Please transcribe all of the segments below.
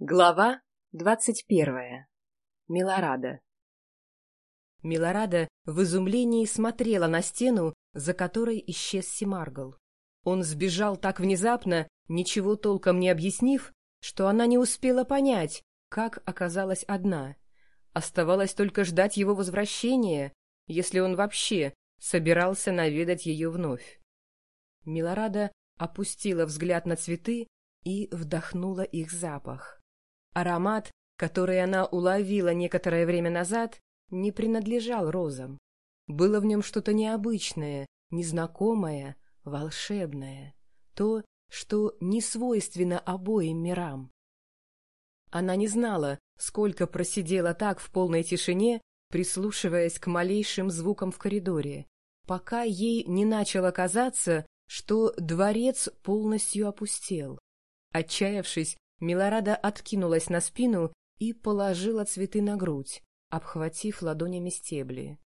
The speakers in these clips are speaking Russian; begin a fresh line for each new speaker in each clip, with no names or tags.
Глава двадцать первая. Милорада. Милорада в изумлении смотрела на стену, за которой исчез Семаргл. Он сбежал так внезапно, ничего толком не объяснив, что она не успела понять, как оказалась одна. Оставалось только ждать его возвращения, если он вообще собирался наведать ее вновь. Милорада опустила взгляд на цветы и вдохнула их запах. Аромат, который она уловила некоторое время назад, не принадлежал розам. Было в нем что-то необычное, незнакомое, волшебное. То, что не свойственно обоим мирам. Она не знала, сколько просидела так в полной тишине, прислушиваясь к малейшим звукам в коридоре, пока ей не начало казаться, что дворец полностью опустел. Отчаявшись, Милорада откинулась на спину и положила цветы на грудь, обхватив ладонями стебли.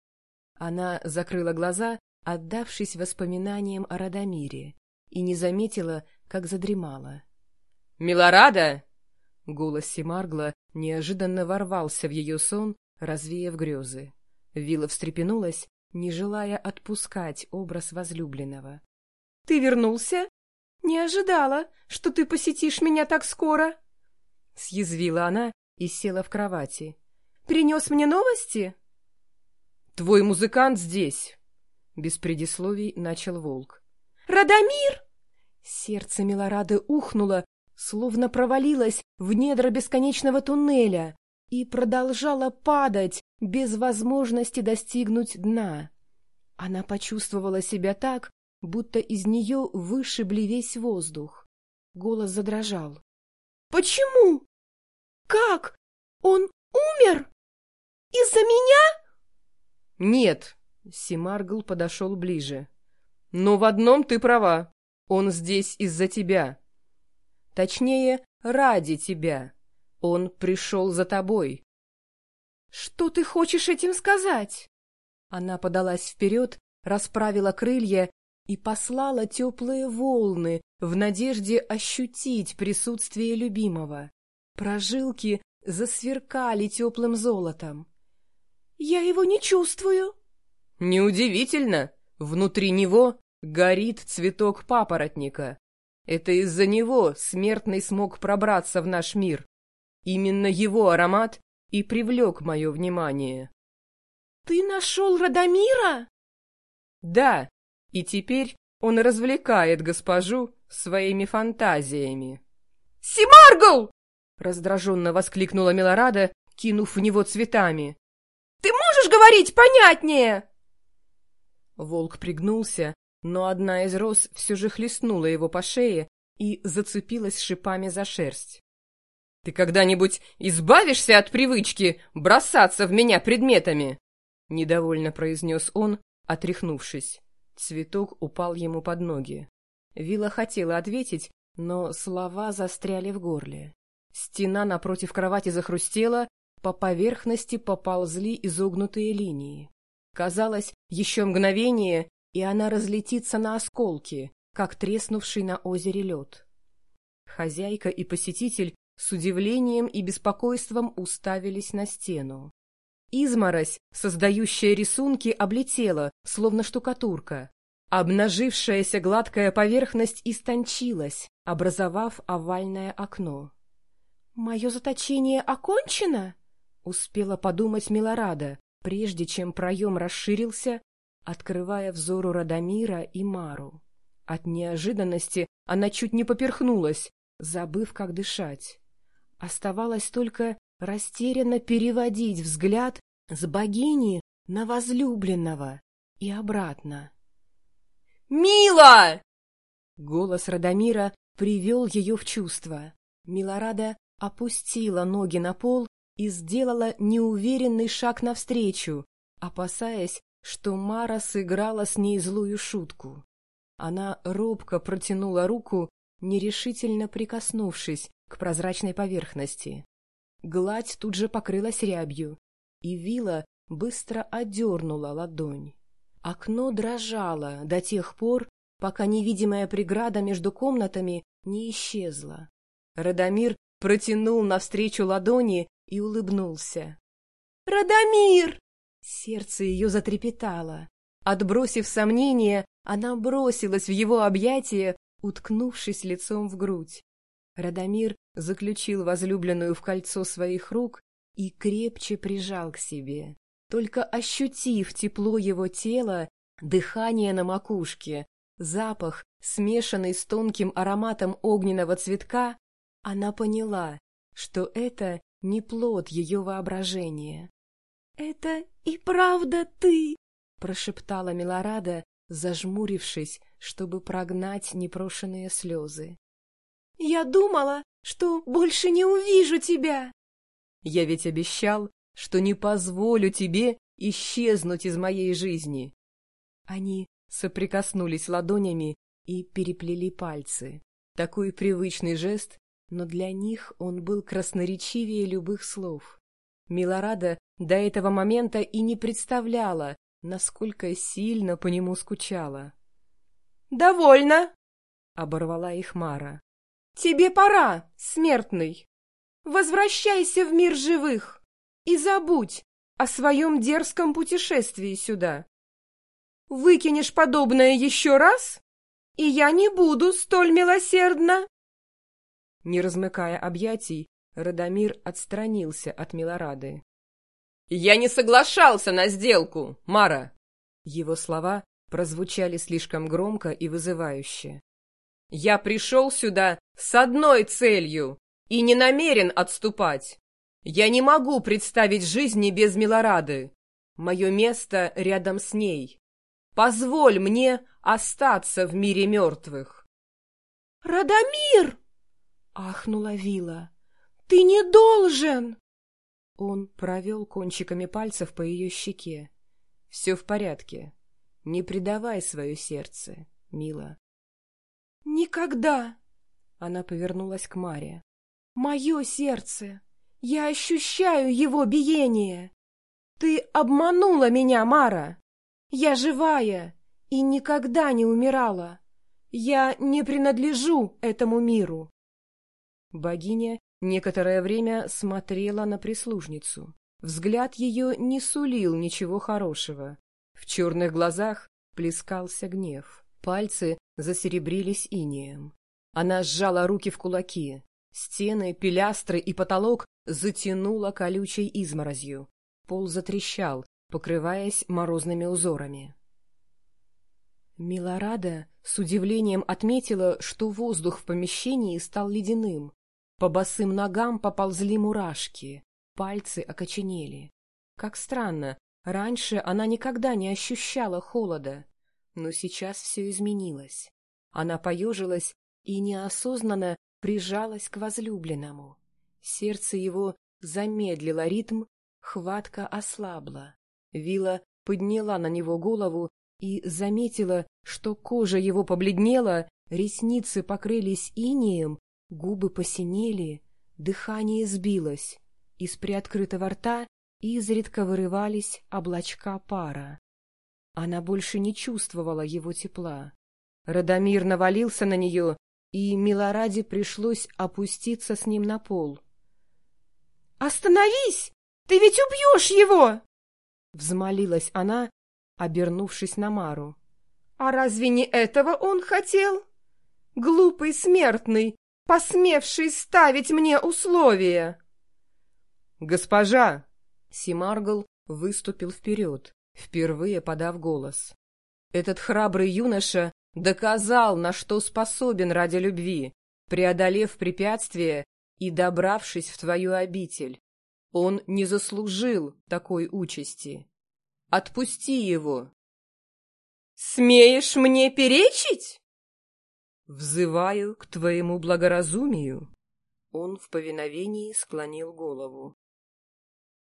Она закрыла глаза, отдавшись воспоминаниям о Радомире, и не заметила, как задремала. «Милорада!» Голос Семаргла неожиданно ворвался в ее сон, развеяв грезы. Вилла встрепенулась, не желая отпускать образ возлюбленного. — Ты вернулся? Не ожидала, что ты посетишь меня так скоро. Съязвила она и села в кровати. Принес мне новости? Твой музыкант здесь. Без предисловий начал волк. Радомир! Сердце Милорады ухнуло, словно провалилось в недра бесконечного туннеля и продолжало падать без возможности достигнуть дна. Она почувствовала себя так, будто из нее вышибли весь воздух. Голос задрожал. — Почему? Как? Он умер? Из-за меня? — Нет. Симаргл подошел ближе. — Но в одном ты права. Он здесь из-за тебя. Точнее, ради тебя. Он пришел за тобой. — Что ты хочешь этим сказать? Она подалась вперед, расправила крылья и послала теплые волны в надежде ощутить присутствие любимого. Прожилки засверкали теплым золотом. «Я его не чувствую». «Неудивительно. Внутри него горит цветок папоротника. Это из-за него смертный смог пробраться в наш мир. Именно его аромат и привлек мое внимание». «Ты нашел Радомира?» «Да, и теперь он развлекает госпожу своими фантазиями. «Симаргл!» — раздраженно воскликнула Милорада, кинув в него цветами. «Ты можешь говорить понятнее?» Волк пригнулся, но одна из роз все же хлестнула его по шее и зацепилась шипами за шерсть. «Ты когда-нибудь избавишься от привычки бросаться в меня предметами?» — недовольно произнес он, отряхнувшись. Цветок упал ему под ноги. Вилла хотела ответить, но слова застряли в горле. Стена напротив кровати захрустела, по поверхности поползли изогнутые линии. Казалось, еще мгновение, и она разлетится на осколки, как треснувший на озере лед. Хозяйка и посетитель с удивлением и беспокойством уставились на стену. Изморозь, создающая рисунки, облетела, словно штукатурка. Обнажившаяся гладкая поверхность истончилась, образовав овальное окно. «Мое заточение окончено?» — успела подумать Милорада, прежде чем проем расширился, открывая взору Радомира и Мару. От неожиданности она чуть не поперхнулась, забыв, как дышать. Оставалось только растерянно переводить взгляд с богини на возлюбленного и обратно. «Мила!» Голос Радомира привел ее в чувство. Милорада опустила ноги на пол и сделала неуверенный шаг навстречу, опасаясь, что Мара сыграла с ней злую шутку. Она робко протянула руку, нерешительно прикоснувшись к прозрачной поверхности. Гладь тут же покрылась рябью, и Вила быстро одернула ладонь. Окно дрожало до тех пор, пока невидимая преграда между комнатами не исчезла. Радомир протянул навстречу ладони и улыбнулся. «Радомир!» Сердце ее затрепетало. Отбросив сомнения, она бросилась в его объятия, уткнувшись лицом в грудь. Радомир заключил возлюбленную в кольцо своих рук и крепче прижал к себе. Только ощутив тепло его тела, дыхание на макушке, запах, смешанный с тонким ароматом огненного цветка, она поняла, что это не плод ее воображения. — Это и правда ты! — прошептала Милорада, зажмурившись, чтобы прогнать непрошенные слезы. — Я думала, что больше не увижу тебя! Я ведь обещал, что не позволю тебе исчезнуть из моей жизни. Они соприкоснулись ладонями и переплели пальцы. Такой привычный жест, но для них он был красноречивее любых слов. Милорада до этого момента и не представляла, насколько сильно по нему скучала. «Довольно!» — оборвала их Мара. «Тебе пора, смертный! Возвращайся в мир живых и забудь о своем дерзком путешествии сюда. Выкинешь подобное еще раз, и я не буду столь милосердна!» Не размыкая объятий, Радомир отстранился от Милорады. «Я не соглашался на сделку, Мара!» Его слова прозвучали слишком громко и вызывающе. «Я пришел сюда с одной целью и не намерен отступать. Я не могу представить жизни без Милорады. Мое место рядом с ней. Позволь мне остаться в мире мертвых». «Радомир!» — ахнула Вила. «Ты не должен!» Он провел кончиками пальцев по ее щеке. «Все в порядке. Не предавай свое сердце, мила». «Никогда!» Она повернулась к Маре. «Мое сердце! Я ощущаю его биение! Ты обманула меня, Мара! Я живая и никогда не умирала! Я не принадлежу этому миру!» Богиня Некоторое время смотрела на прислужницу. Взгляд ее не сулил ничего хорошего. В черных глазах плескался гнев. Пальцы засеребрились инеем. Она сжала руки в кулаки. Стены, пилястры и потолок затянуло колючей изморозью. Пол затрещал, покрываясь морозными узорами. Милорада с удивлением отметила, что воздух в помещении стал ледяным. По босым ногам поползли мурашки, пальцы окоченели. Как странно, раньше она никогда не ощущала холода, но сейчас все изменилось. Она поежилась и неосознанно прижалась к возлюбленному. Сердце его замедлило ритм, хватка ослабла. Вила подняла на него голову и заметила, что кожа его побледнела, ресницы покрылись инеем, Губы посинели, дыхание сбилось, из приоткрытого рта изредка вырывались облачка пара. Она больше не чувствовала его тепла. Радомир навалился на нее, и Милораде пришлось опуститься с ним на пол. «Остановись! Ты ведь убьешь его!» Взмолилась она, обернувшись на Мару. «А разве не этого он хотел? Глупый смертный, посмевший ставить мне условия!» «Госпожа!» Симаргл выступил вперед, впервые подав голос. «Этот храбрый юноша доказал, на что способен ради любви, преодолев препятствия и добравшись в твою обитель. Он не заслужил такой участи. Отпусти его!» «Смеешь мне перечить?» «Взываю к твоему благоразумию!» Он в повиновении склонил голову.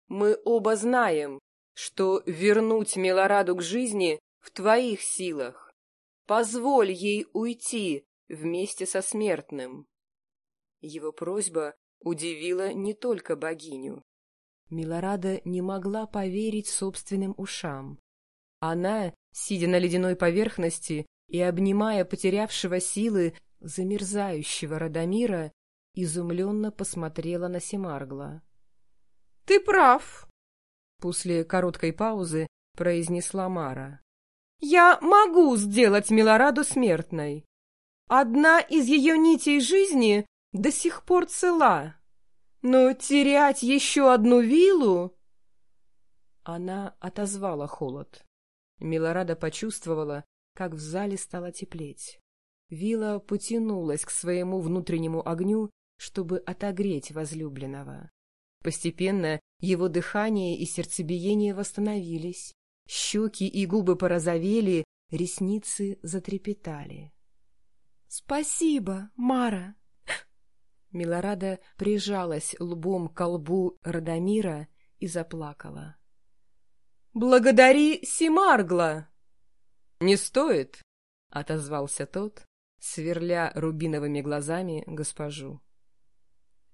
«Мы оба знаем, что вернуть Милораду к жизни в твоих силах. Позволь ей уйти вместе со смертным». Его просьба удивила не только богиню. Милорада не могла поверить собственным ушам. Она, сидя на ледяной поверхности, и, обнимая потерявшего силы, замерзающего Радомира, изумленно посмотрела на Семаргла.
— Ты прав, —
после короткой паузы произнесла Мара.
— Я могу сделать Милораду смертной. Одна из ее нитей жизни до сих пор цела. Но терять еще одну вилу...
Она отозвала холод. Милорада почувствовала, как в зале стало теплеть. Вила потянулась к своему внутреннему огню, чтобы отогреть возлюбленного. Постепенно его дыхание и сердцебиение восстановились, щеки и губы порозовели, ресницы затрепетали.
— Спасибо, Мара!
Милорада прижалась лбом к лбу Радомира и заплакала.
«Благодари Симаргла!»
«Не стоит!» — отозвался тот, сверля рубиновыми глазами госпожу.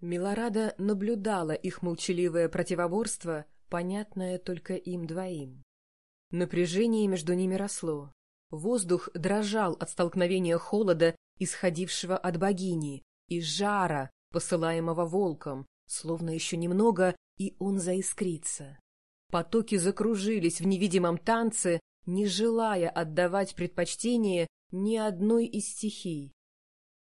Милорада наблюдала их молчаливое противоборство, понятное только им двоим. Напряжение между ними росло. Воздух дрожал от столкновения холода, исходившего от богини, и жара, посылаемого волком, словно еще немного, и он заискрится. Потоки закружились в невидимом танце, не желая отдавать предпочтение ни одной из стихий.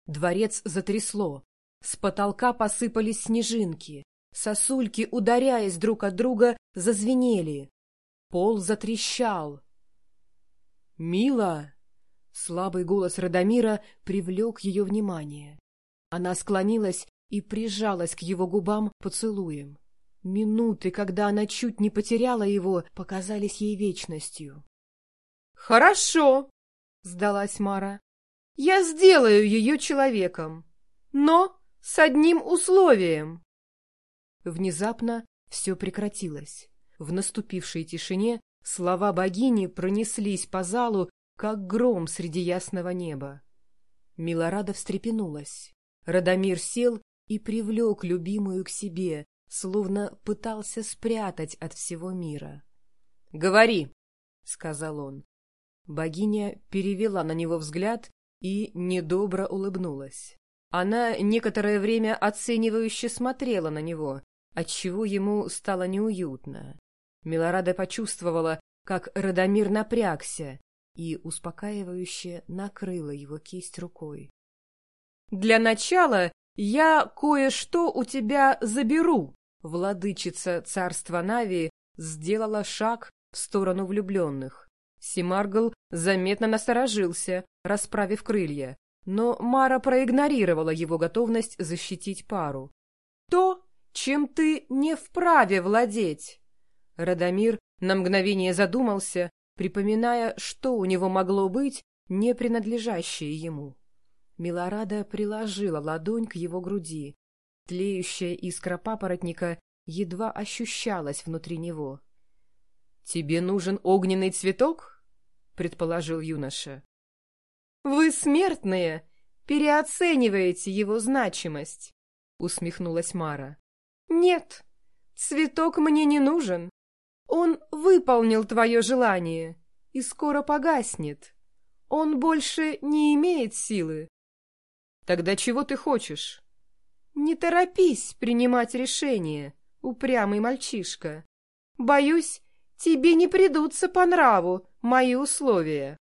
Дворец затрясло, с потолка посыпались снежинки, сосульки, ударяясь друг от друга, зазвенели. Пол затрещал. «Мила!» Слабый голос Радомира привлек ее внимание. Она склонилась и прижалась к его губам поцелуем. Минуты, когда она чуть не потеряла его, показались ей вечностью.
«Хорошо!» — сдалась Мара. «Я сделаю ее человеком, но с одним условием!»
Внезапно все прекратилось. В наступившей тишине слова богини пронеслись по залу, как гром среди ясного неба. Милорада встрепенулась. Радомир сел и привлек любимую к себе, словно пытался спрятать от всего мира. — Говори, — сказал он. Богиня перевела на него взгляд и недобро улыбнулась. Она некоторое время оценивающе смотрела на него, отчего ему стало неуютно. Милорада почувствовала, как Радомир напрягся, и успокаивающе накрыла его кисть рукой.
— Для начала я кое-что у тебя заберу, — владычица царства Нави сделала шаг в сторону влюбленных. Симаргл заметно насторожился, расправив крылья, но Мара проигнорировала его готовность защитить пару. «То, чем ты не вправе владеть!» Радомир на мгновение задумался, припоминая, что у него могло быть, не принадлежащее ему.
Милорада приложила ладонь к его груди. Тлеющая искра папоротника едва ощущалась внутри него. — Тебе нужен огненный цветок? — предположил юноша.
«Вы, смертные, переоцениваете его значимость», — усмехнулась Мара. «Нет, цветок мне не нужен. Он выполнил твое желание и скоро погаснет. Он больше не имеет силы».
«Тогда чего ты хочешь?»
«Не торопись принимать решение, упрямый мальчишка. Боюсь, тебе не придутся по нраву мои условия».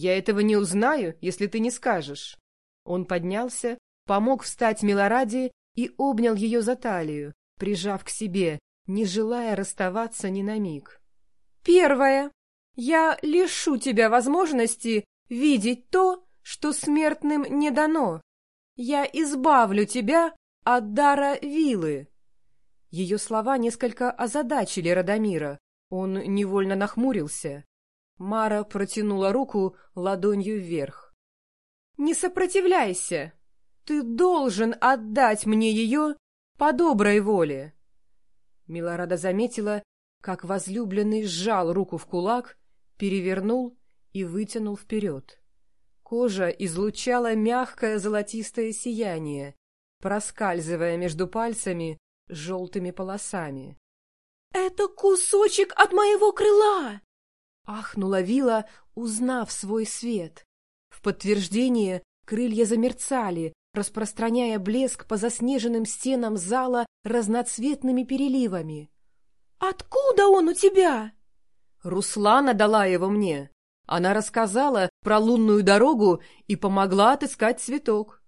Я этого не узнаю, если ты не скажешь. Он поднялся, помог встать Милораде и обнял ее за талию, прижав к себе, не желая расставаться ни на миг.
«Первое. Я лишу тебя возможности видеть то, что смертным не дано. Я избавлю тебя от дара вилы».
Ее слова несколько озадачили Радомира. Он невольно нахмурился. Мара протянула руку ладонью вверх.
«Не сопротивляйся! Ты должен отдать мне ее по доброй воле!»
Милорада заметила, как возлюбленный сжал руку в кулак, перевернул и вытянул вперед. Кожа излучала мягкое золотистое сияние, проскальзывая между пальцами желтыми полосами.
— Это кусочек от моего крыла!
Ахнула Вила, узнав свой свет. В подтверждение крылья замерцали, распространяя блеск по заснеженным стенам зала разноцветными переливами.
«Откуда он у тебя?»
Руслана дала его мне. Она рассказала про лунную дорогу и помогла отыскать цветок.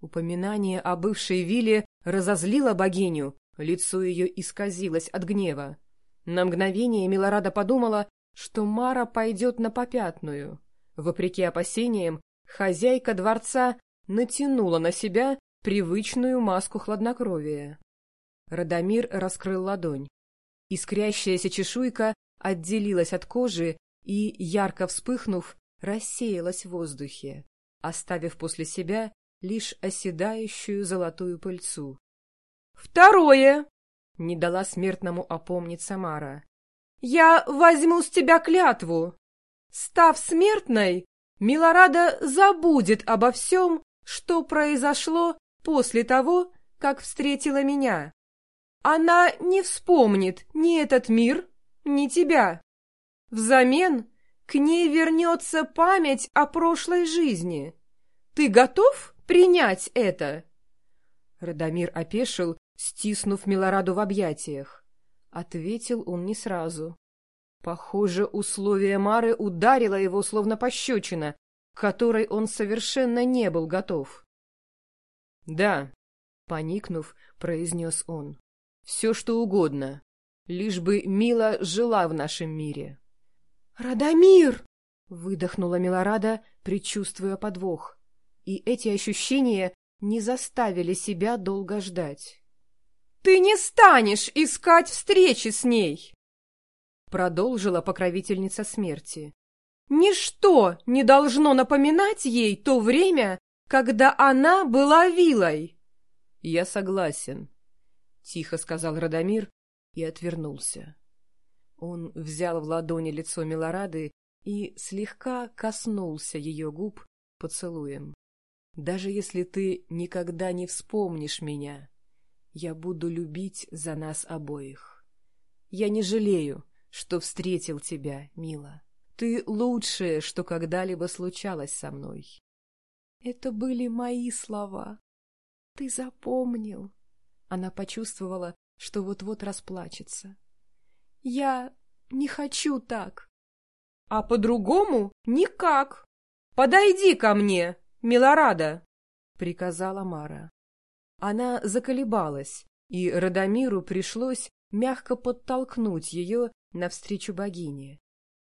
Упоминание о бывшей вилле разозлило богиню, лицо ее исказилось от гнева. На мгновение Милорада подумала, что Мара пойдет на попятную. Вопреки опасениям, хозяйка дворца натянула на себя привычную маску хладнокровия. Радомир раскрыл ладонь. Искрящаяся чешуйка отделилась от кожи и, ярко вспыхнув, рассеялась в воздухе, оставив после себя лишь оседающую золотую пыльцу.
«Второе!» — не дала смертному опомниться Мара. «Я возьму с тебя клятву. Став смертной, Милорада забудет обо всем, что произошло после того, как встретила меня. Она не вспомнит ни этот мир, ни тебя. Взамен к ней вернется память о прошлой жизни. Ты готов принять это?»
Радомир опешил, стиснув Милораду в объятиях. Ответил он не сразу. Похоже, условие Мары ударило его, словно пощечина, к которой он совершенно не был готов. «Да», — поникнув, произнес он, — «все что угодно, лишь бы Мила жила в нашем мире».
«Радомир!»
— выдохнула Милорада, предчувствуя подвох. И эти ощущения не заставили себя долго ждать.
«Ты не станешь искать встречи с ней!»
Продолжила покровительница смерти.
«Ничто не должно напоминать ей то время, когда она была вилой!»
«Я согласен», — тихо сказал Радомир и отвернулся. Он взял в ладони лицо Милорады и слегка коснулся ее губ поцелуем. «Даже если ты никогда не вспомнишь меня, я буду любить за нас обоих. Я не жалею, что встретил тебя, мила. Ты лучшее, что когда-либо случалось со мной».
«Это были мои слова. Ты запомнил».
Она почувствовала, что вот-вот расплачется.
Я не хочу так. А по-другому никак. Подойди ко мне, Милорада, приказала Мара.
Она заколебалась, и Радомиру пришлось мягко подтолкнуть ее навстречу богине.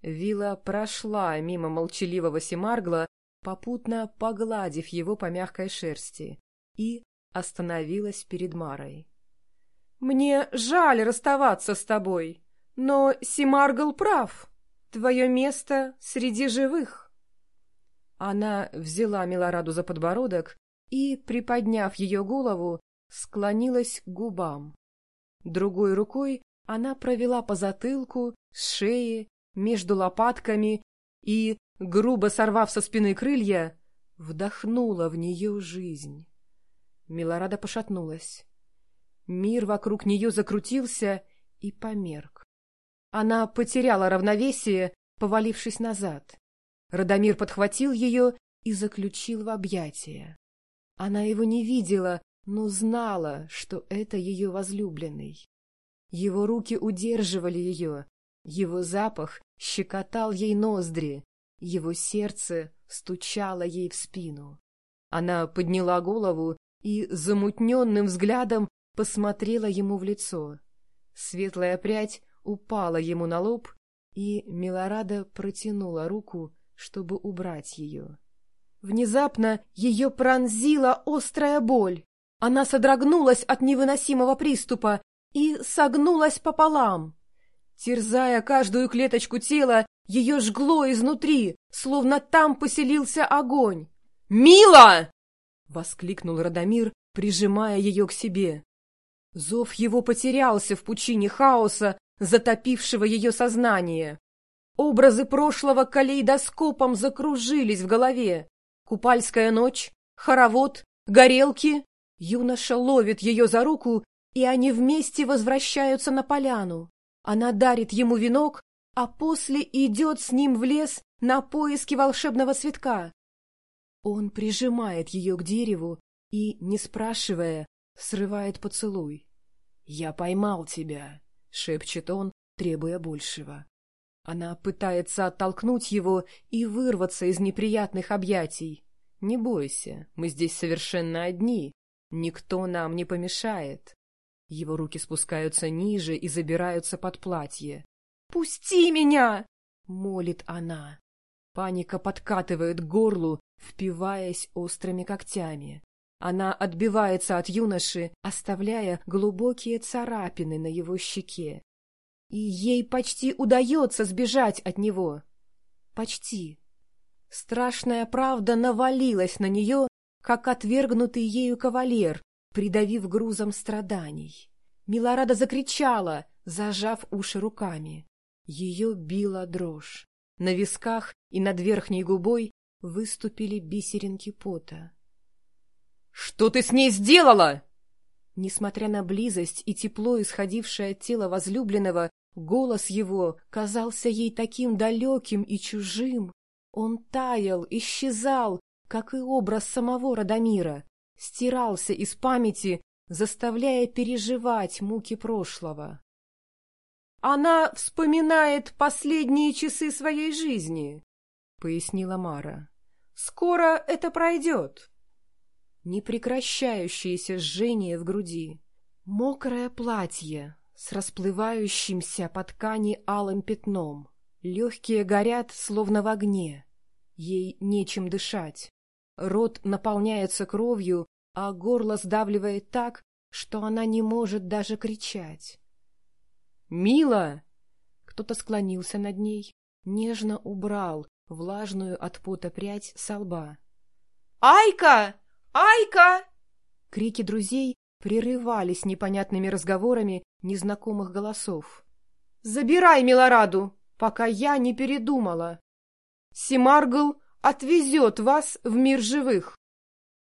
Вила прошла мимо молчаливого Семаргла, попутно погладив его по мягкой шерсти, и остановилась перед Марой.
«Мне жаль расставаться с тобой», но Симаргл прав. Твое место среди живых.
Она взяла Милораду за подбородок и, приподняв ее голову, склонилась к губам. Другой рукой она провела по затылку, с шеи, между лопатками и, грубо сорвав со спины крылья, вдохнула в нее жизнь. Милорада пошатнулась. Мир вокруг нее закрутился и померк. Она потеряла равновесие, повалившись назад. Радомир подхватил ее и заключил в объятия. Она его не видела, но знала, что это ее возлюбленный. Его руки удерживали ее, его запах щекотал ей ноздри, его сердце стучало ей в спину. Она подняла голову и замутненным взглядом посмотрела ему в лицо. Светлая прядь упала ему на лоб, и Милорада протянула руку, чтобы убрать ее. Внезапно ее пронзила острая боль. Она содрогнулась от невыносимого приступа и согнулась пополам. Терзая каждую клеточку тела, ее жгло изнутри, словно там поселился огонь. «Мила!» — воскликнул Радомир, прижимая ее к себе. Зов его потерялся в пучине хаоса, затопившего ее сознание. Образы прошлого калейдоскопом закружились в голове. Купальская ночь, хоровод, горелки. Юноша ловит ее за руку, и они вместе возвращаются на поляну. Она дарит ему венок, а после идет с ним в лес на поиски волшебного цветка. Он прижимает ее к дереву, и, не спрашивая, срывает поцелуй. «Я поймал тебя», — шепчет он, требуя большего. Она пытается оттолкнуть его и вырваться из неприятных объятий. «Не бойся, мы здесь совершенно одни. Никто нам не помешает». Его руки спускаются ниже и забираются под платье. «Пусти меня!» — молит она. Паника подкатывает к горлу, впиваясь острыми когтями. Она отбивается от юноши, оставляя глубокие царапины на его щеке. И ей почти удается сбежать от него. Почти. Страшная правда навалилась на нее, как отвергнутый ею кавалер, придавив грузом страданий. Милорада закричала, зажав уши руками. Ее била дрожь. На висках и над верхней губой выступили бисеринки пота.
«Что ты с ней сделала?»
Несмотря на близость и тепло, исходившее от тела возлюбленного, голос его казался ей таким далеким и чужим. Он таял, исчезал, как и образ самого Радомира, стирался из памяти, заставляя переживать муки прошлого.
«Она вспоминает последние часы своей жизни», — пояснила Мара. «Скоро это пройдет»
непрекращающееся жжение в груди. Мокрое платье с расплывающимся по ткани алым пятном. Легкие горят, словно в огне. Ей нечем дышать. Рот наполняется кровью, а горло сдавливает так, что она не может даже кричать.
«Мила!»
Кто-то склонился над ней, нежно убрал влажную от пота прядь со лба.
«Айка!» «Айка!»
Крики друзей прерывались непонятными разговорами незнакомых голосов.
«Забирай Милораду, пока я не передумала. Симаргл отвезет вас в мир живых!»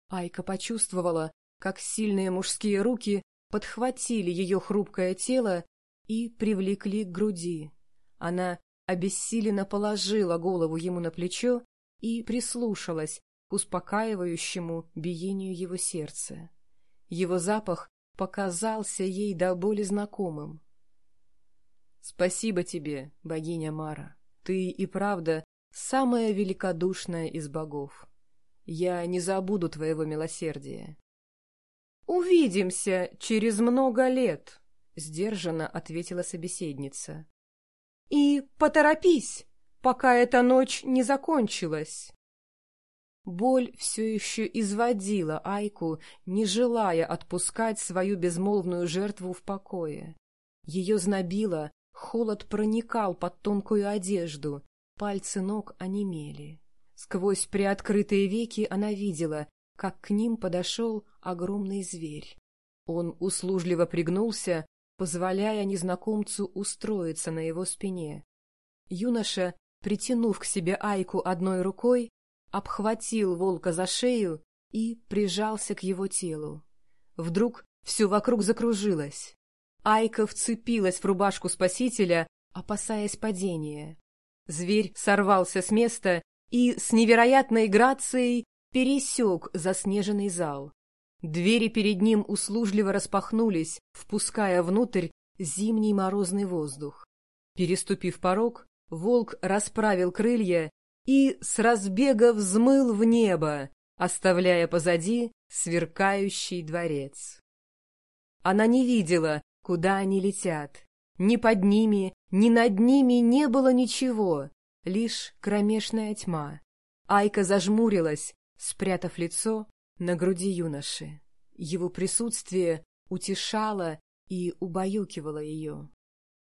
Айка почувствовала, как сильные мужские руки подхватили ее хрупкое тело и привлекли к груди. Она обессиленно положила голову ему на плечо и прислушалась к успокаивающему биению его сердца. Его запах показался ей до боли знакомым. «Спасибо тебе, богиня Мара. Ты и правда самая великодушная из богов. Я не забуду твоего милосердия».
«Увидимся через много лет», —
сдержанно ответила собеседница.
«И поторопись, пока эта ночь не закончилась».
Боль все еще изводила Айку, не желая отпускать свою безмолвную жертву в покое. Ее знобило, холод проникал под тонкую одежду, пальцы ног онемели. Сквозь приоткрытые веки она видела, как к ним подошел огромный зверь. Он услужливо пригнулся, позволяя незнакомцу устроиться на его спине. Юноша, притянув к себе Айку одной рукой, обхватил волка за шею и прижался к его телу. Вдруг все вокруг закружилось. Айка вцепилась в рубашку спасителя, опасаясь падения. Зверь сорвался с места и с невероятной грацией пересек заснеженный зал. Двери перед ним услужливо распахнулись, впуская внутрь зимний морозный воздух. Переступив порог, волк расправил крылья и с разбега взмыл в небо, оставляя позади сверкающий дворец. Она не видела, куда они летят. Ни под ними, ни над ними не было ничего, лишь кромешная тьма. Айка зажмурилась, спрятав лицо на груди юноши. Его присутствие утешало и убаюкивало ее.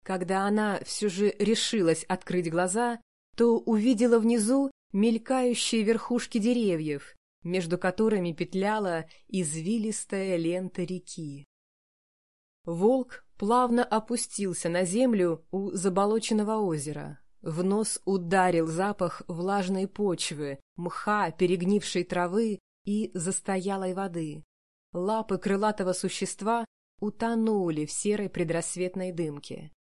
Когда она все же решилась открыть глаза, то увидела внизу мелькающие верхушки деревьев, между которыми петляла извилистая лента реки. Волк плавно опустился на землю у заболоченного озера. В нос ударил запах влажной почвы, мха, перегнившей травы и застоялой воды. Лапы крылатого существа утонули в серой предрассветной дымке.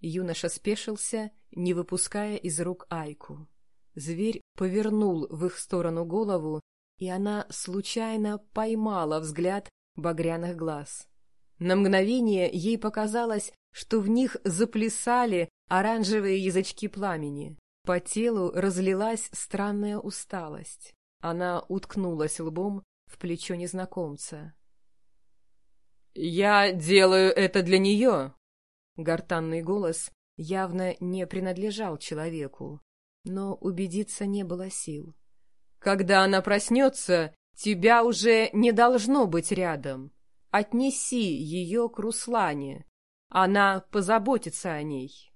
Юноша спешился, не выпуская из рук Айку. Зверь повернул в их сторону голову и она случайно поймала взгляд багряных глаз. На мгновение ей показалось, что в них заплясали оранжевые язычки пламени. По телу разлилась странная усталость. Она уткнулась лбом в плечо незнакомца.
«Я делаю это для нее!»
Гортанный голос явно не принадлежал человеку, но убедиться не было сил.
«Когда она проснется, тебя уже не должно быть рядом. Отнеси ее к Руслане. Она позаботится о ней».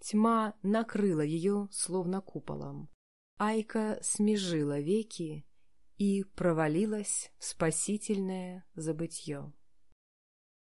Тьма накрыла ее, словно куполом. Айка смежила веки и провалилась в спасительное забытье.